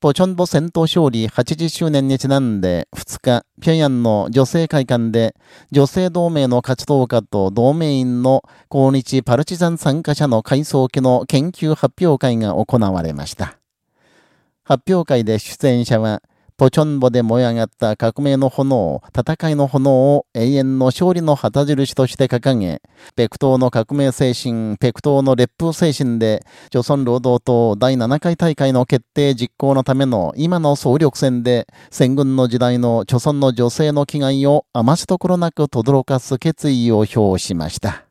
ポチョンボ戦闘勝利80周年にちなんで2日、平壌の女性会館で女性同盟の活動家と同盟員の抗日パルチザン参加者の改装機の研究発表会が行われました。発表会で出演者は、ポチョンボで燃え上がった革命の炎、戦いの炎を永遠の勝利の旗印として掲げ、ペクトーの革命精神、ペクトーの烈風精神で、朝鮮労働党第7回大会の決定実行のための今の総力戦で、戦軍の時代の朝鮮の女性の危害を余すところなく轟かす決意を表しました。